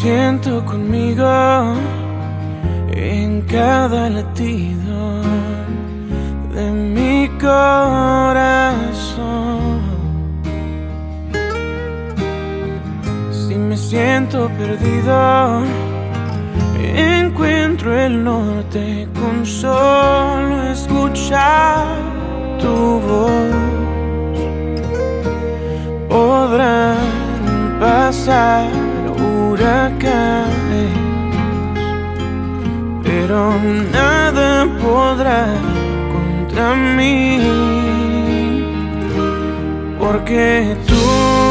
siento conmigo en cada latido de mi corazón. Si me siento perdido, encuentro el norte con solo escuchar tu voz. Podrán pasar pero nada podrá contra mí, porque tú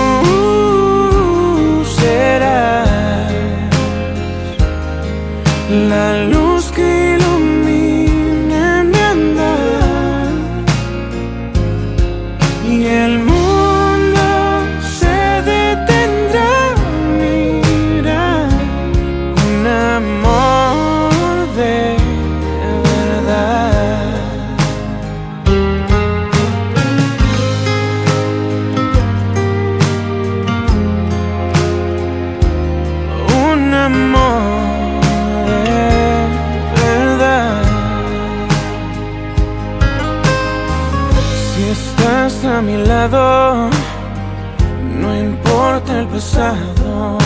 Si estás a mi lado, no importa el pasado.